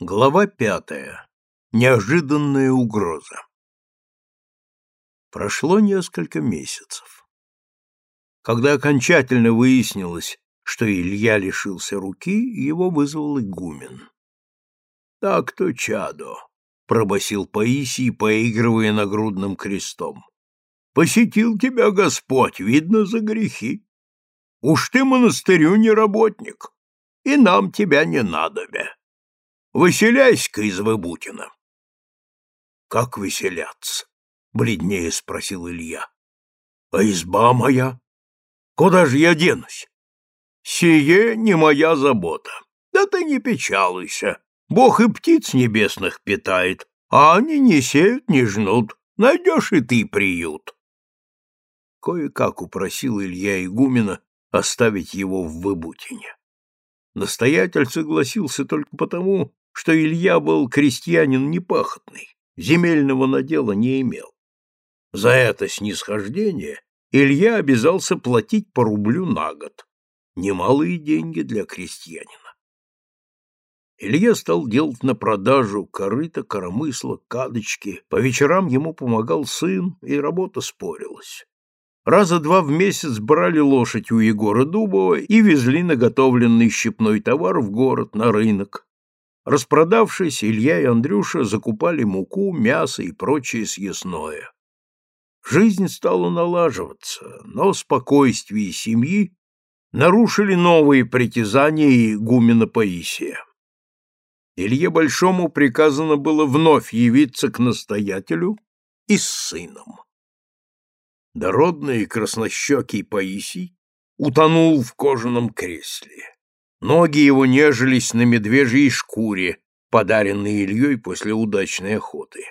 Глава пятая. Неожиданная угроза. Прошло несколько месяцев. Когда окончательно выяснилось, что Илья лишился руки, его вызвал игумен. «Так-то, чадо», — пробасил Паисий, поигрывая нагрудным крестом. «Посетил тебя Господь, видно, за грехи. Уж ты монастырю не работник, и нам тебя не надобя. Выселяйся-ка из Выбутина. — Как выселяться? — бледнее спросил Илья. — А изба моя? Куда же я денусь? — Сие не моя забота. Да ты не печалуйся. Бог и птиц небесных питает, а они не сеют, не жнут. Найдешь и ты приют. Кое-как упросил Илья игумена оставить его в Выбутине. Настоятель согласился только потому, что Илья был крестьянин непахотный, земельного надела не имел. За это снисхождение Илья обязался платить по рублю на год. Немалые деньги для крестьянина. Илья стал делать на продажу корыта, коромысла, кадочки. По вечерам ему помогал сын, и работа спорилась. Раза два в месяц брали лошадь у Егора Дубова и везли наготовленный щепной товар в город, на рынок, Распродавшись, Илья и Андрюша закупали муку, мясо и прочее съестное. Жизнь стала налаживаться, но спокойствие семьи нарушили новые притязания игумена Паисия. Илье Большому приказано было вновь явиться к настоятелю и с сыном. Дородный и краснощекий Паисий утонул в кожаном кресле. Ноги его нежились на медвежьей шкуре, подаренной Ильей после удачной охоты.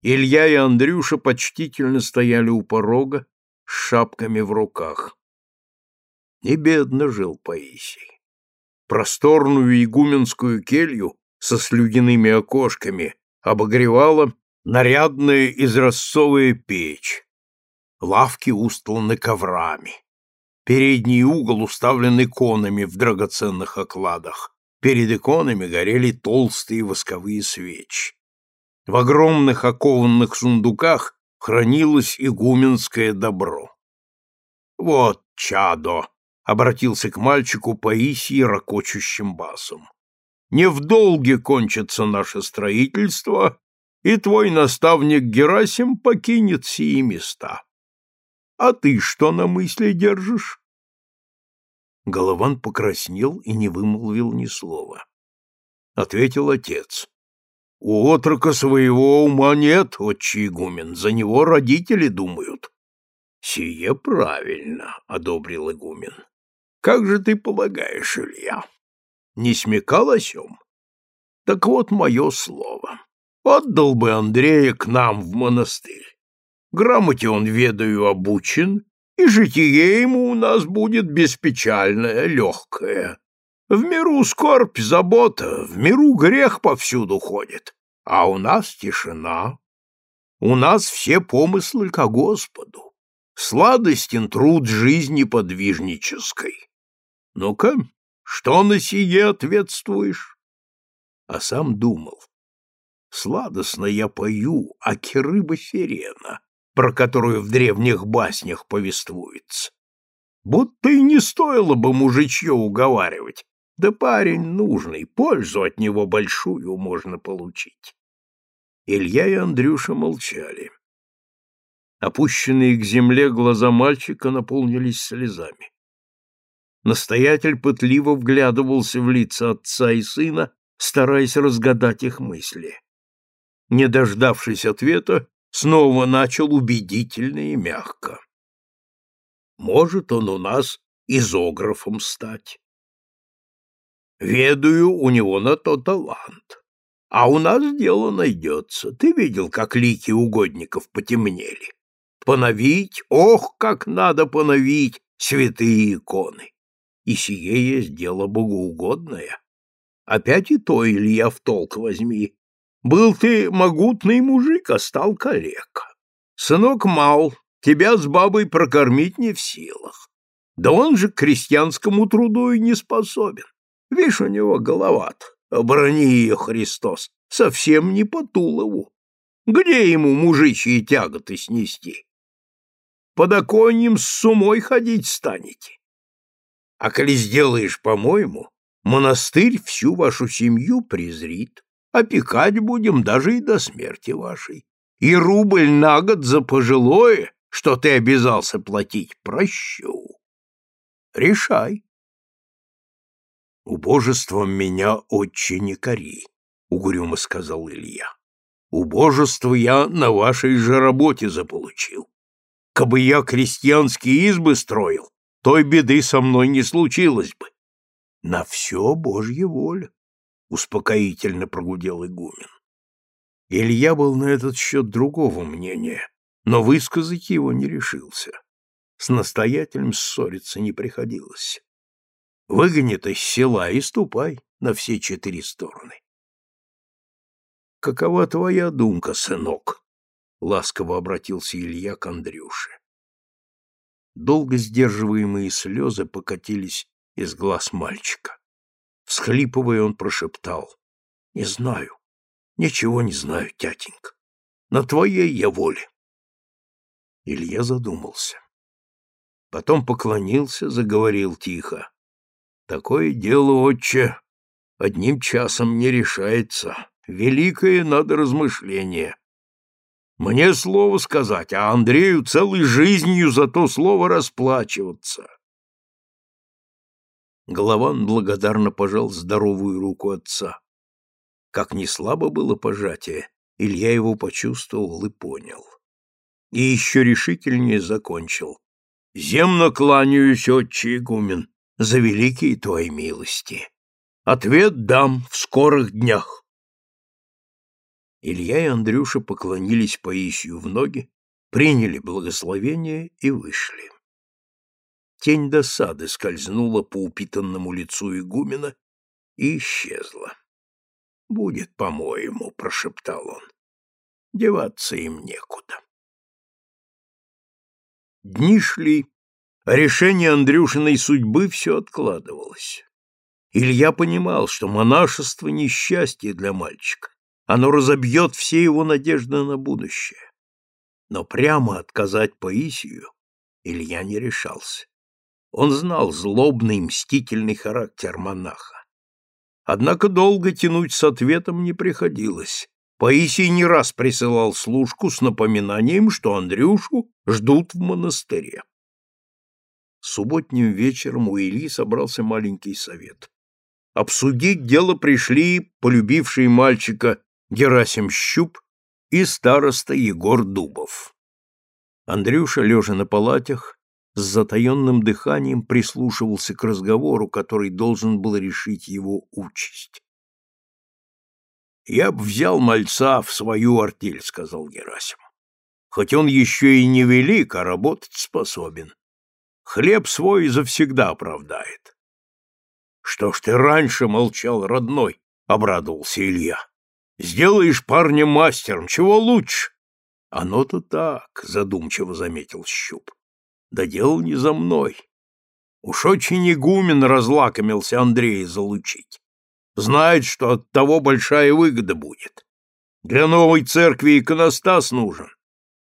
Илья и Андрюша почтительно стояли у порога с шапками в руках. И бедно жил Паисий. Просторную игуменскую келью со слюдяными окошками обогревала нарядная изразцовая печь. Лавки устланы коврами. Передний угол уставлен иконами в драгоценных окладах. Перед иконами горели толстые восковые свечи. В огромных окованных сундуках хранилось игуменское добро. «Вот, чадо!» — обратился к мальчику Паисий ракочущим басом. «Не в долге кончится наше строительство, и твой наставник Герасим покинет сии места. А ты что на мысли держишь? Голован покраснел и не вымолвил ни слова. Ответил отец. У отрока своего ума нет, отчий игумен, за него родители думают. Сие правильно, одобрил игумен. Как же ты полагаешь, Илья? Не смекал о сём? Так вот мое слово. Отдал бы Андрея к нам в монастырь. Грамоте он, ведаю, обучен, и житие ему у нас будет беспечальное, легкое. В миру скорбь, забота, в миру грех повсюду ходит, а у нас тишина. У нас все помыслы ко Господу. Сладостен труд жизни подвижнической. Ну-ка, что на сие ответствуешь? А сам думал. Сладостно я пою, а рыба сирена про которую в древних баснях повествуется. Будто и не стоило бы мужичье уговаривать, да парень нужный, пользу от него большую можно получить. Илья и Андрюша молчали. Опущенные к земле глаза мальчика наполнились слезами. Настоятель пытливо вглядывался в лица отца и сына, стараясь разгадать их мысли. Не дождавшись ответа, снова начал убедительно и мягко. Может он у нас изографом стать. Ведаю, у него на то талант. А у нас дело найдется. Ты видел, как лики угодников потемнели? Поновить, ох, как надо поновить святые иконы. И сие есть дело богоугодное. Опять и то, Илья, в толк возьми, был ты могутный мужик, а стал калека. Сынок мал, тебя с бабой прокормить не в силах. Да он же к крестьянскому труду и не способен. Видишь, у него головат. Оборони ее, Христос, совсем не по Тулову. Где ему мужичьи тяготы снести? Под оконьем с сумой ходить станете. А коли сделаешь, по-моему, монастырь всю вашу семью презрит, опекать будем даже и до смерти вашей. И рубль на год за пожилое, что ты обязался платить, прощу. Решай. Убожеством меня отче не кори, — угрюмо сказал Илья. Убожество я на вашей же работе заполучил. Кабы я крестьянские избы строил, той беды со мной не случилось бы. На все Божья воля, — успокоительно прогудел игумен. Илья был на этот счет другого мнения, но высказать его не решился. С настоятелем ссориться не приходилось. Выгонит из села и ступай на все четыре стороны. «Какова твоя думка, сынок?» — ласково обратился Илья к Андрюше. Долго сдерживаемые слезы покатились из глаз мальчика. Всхлипывая, он прошептал. «Не знаю, ничего не знаю, тятенька. На твоей я воле». Илья задумался. Потом поклонился, заговорил тихо. Такое дело, отче, одним часом не решается. Великое надо размышление. Мне слово сказать, а Андрею целой жизнью за то слово расплачиваться. Голован благодарно пожал здоровую руку отца. Как не слабо было пожатие, Илья его почувствовал и понял. И еще решительнее закончил. «Земно кланяюсь, отче игумен, за великие твои милости. Ответ дам в скорых днях. Илья и Андрюша поклонились Паисию в ноги, приняли благословение и вышли. Тень досады скользнула по упитанному лицу игумена и исчезла. «Будет, по-моему», — прошептал он. «Деваться им некуда». Дни шли, а решение Андрюшиной судьбы все откладывалось. Илья понимал, что монашество — несчастье для мальчика. Оно разобьет все его надежды на будущее. Но прямо отказать Паисию Илья не решался. Он знал злобный, мстительный характер монаха. Однако долго тянуть с ответом не приходилось. Паисий не раз присылал служку с напоминанием, что Андрюшу ждут в монастыре. Субботним вечером у Ильи собрался маленький совет. Обсудить дело пришли полюбивший мальчика Герасим Щуп и староста Егор Дубов. Андрюша, лежа на палатях, с затаенным дыханием прислушивался к разговору, который должен был решить его участь. «Я б взял мальца в свою артель», — сказал Герасим. «Хоть он еще и не велик, а работать способен. Хлеб свой завсегда оправдает. — Что ж ты раньше молчал, родной? — обрадовался Илья. — Сделаешь парня мастером, чего лучше? — Оно-то так, — задумчиво заметил Щуп. — Да дело не за мной. Уж очень игумен разлакомился Андрея залучить. Знает, что от того большая выгода будет. Для новой церкви иконостас нужен.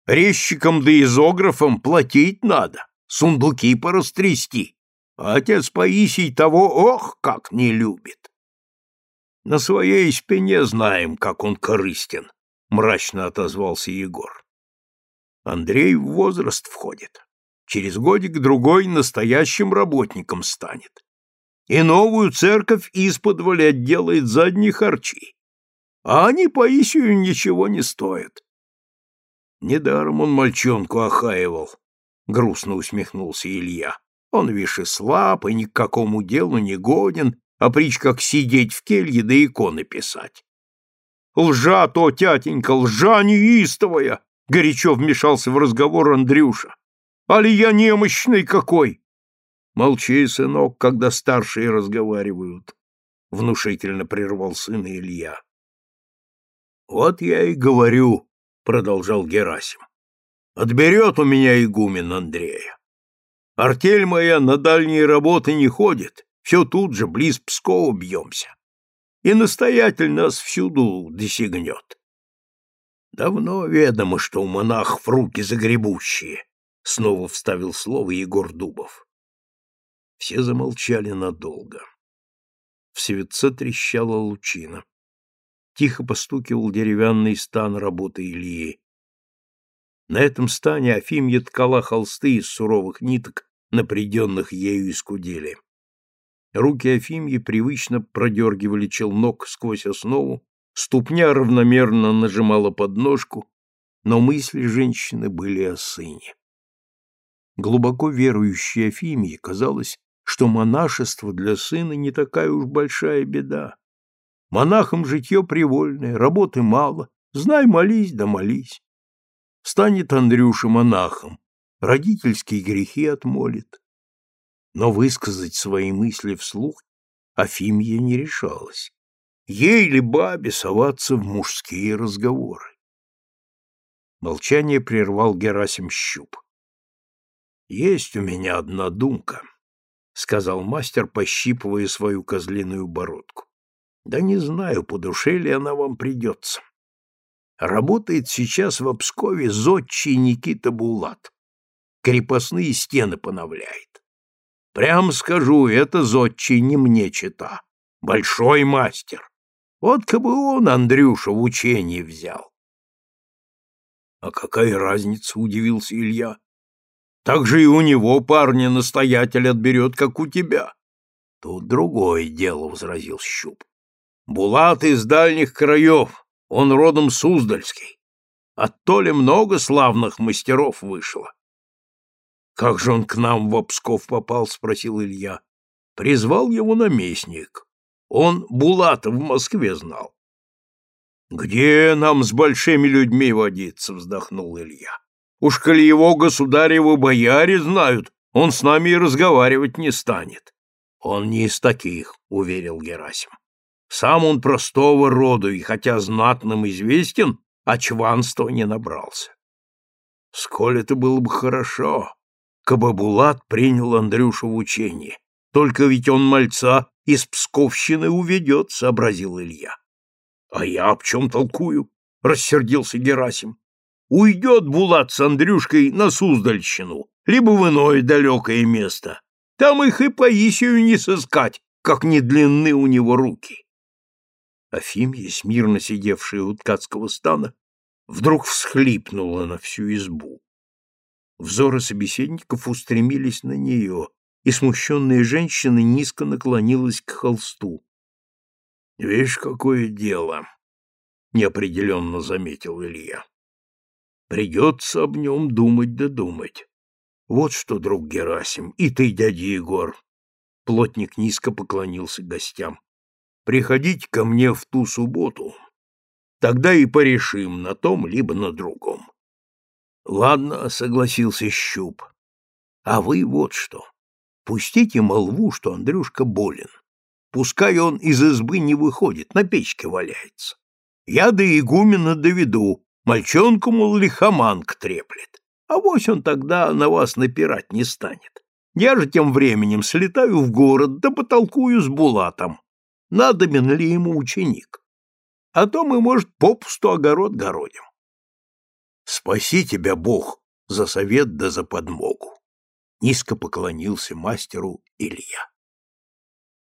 Резчикам да изографам платить надо сундуки порастрясти. А отец Паисий того, ох, как не любит. На своей спине знаем, как он корыстен, — мрачно отозвался Егор. Андрей в возраст входит. Через годик-другой настоящим работником станет. И новую церковь исподволь отделает задние харчи. А они Паисию ничего не стоят. Недаром он мальчонку охаивал, грустно усмехнулся Илья. Он, вишь, и слаб, и ни к какому делу не годен, а прич как сидеть в келье да иконы писать. Лжа то, тятенька, лжа неистовая! Горячо вмешался в разговор Андрюша. Али я немощный какой? Молчи, сынок, когда старшие разговаривают, внушительно прервал сына Илья. Вот я и говорю, продолжал Герасим. Отберет у меня игумен Андрея. Артель моя на дальние работы не ходит, все тут же, близ Пскова бьемся. и настоятель нас всюду досягнет. Давно ведомо, что у монахов руки загребущие, — снова вставил слово Егор Дубов. Все замолчали надолго. В светце трещала лучина. Тихо постукивал деревянный стан работы Ильи. На этом стане Афимья ткала холсты из суровых ниток, напряденных ею из кудели. Руки Афимьи привычно продергивали челнок сквозь основу, ступня равномерно нажимала подножку, но мысли женщины были о сыне. Глубоко верующей Афимии казалось, что монашество для сына не такая уж большая беда. Монахам житье привольное, работы мало, знай, молись да молись. Станет Андрюша монахом, родительские грехи отмолит. Но высказать свои мысли вслух Афимья не решалась. Ей ли бабе соваться в мужские разговоры? Молчание прервал Герасим Щуп. «Есть у меня одна думка», — сказал мастер, пощипывая свою козлиную бородку. «Да не знаю, по душе ли она вам придется. Работает сейчас в Обскове зодчий Никита Булат. Крепостные стены поновляет. Прям скажу, это зодчий не мне чита. Большой мастер. Вот как бы он Андрюша в учении взял. — А какая разница, — удивился Илья. — Так же и у него парня настоятель отберет, как у тебя. — Тут другое дело, — возразил Щуп. — Булат из дальних краев, он родом Суздальский. Оттоле много славных мастеров вышло. — Как же он к нам в Обсков попал? — спросил Илья. — Призвал его наместник. Он Булата в Москве знал. «Где нам с большими людьми водиться?» — вздохнул Илья. «Уж коли его государевы бояре знают, он с нами и разговаривать не станет». «Он не из таких», — уверил Герасим. «Сам он простого роду, и хотя знатным известен, а чванства не набрался». «Сколь это было бы хорошо, кабы Булат принял Андрюшу в учение. Только ведь он мальца из Псковщины уведет, — сообразил Илья. — А я об чем толкую? — рассердился Герасим. — Уйдет Булат с Андрюшкой на Суздальщину, либо в иное далекое место. Там их и Паисию не сыскать, как не длинны у него руки. Афимья, смирно сидевшая у ткацкого стана, вдруг всхлипнула на всю избу. Взоры собеседников устремились на нее, и смущенная женщина низко наклонилась к холсту. — Видишь, какое дело! — неопределенно заметил Илья. — Придется об нем думать да думать. Вот что, друг Герасим, и ты, дядя Егор. Плотник низко поклонился гостям. Приходите ко мне в ту субботу. Тогда и порешим на том, либо на другом. — Ладно, — согласился Щуп. — А вы вот что. Пустите молву, что Андрюшка болен. Пускай он из избы не выходит, на печке валяется. Я до игумена доведу, мальчонку, мол, лихоманг треплет. А вось он тогда на вас напирать не станет. Я же тем временем слетаю в город, да потолкую с Булатом. Надобен ли ему ученик? А то мы, может, попусту огород городим. Спаси тебя, Бог, за совет да за подмогу низко поклонился мастеру Илья.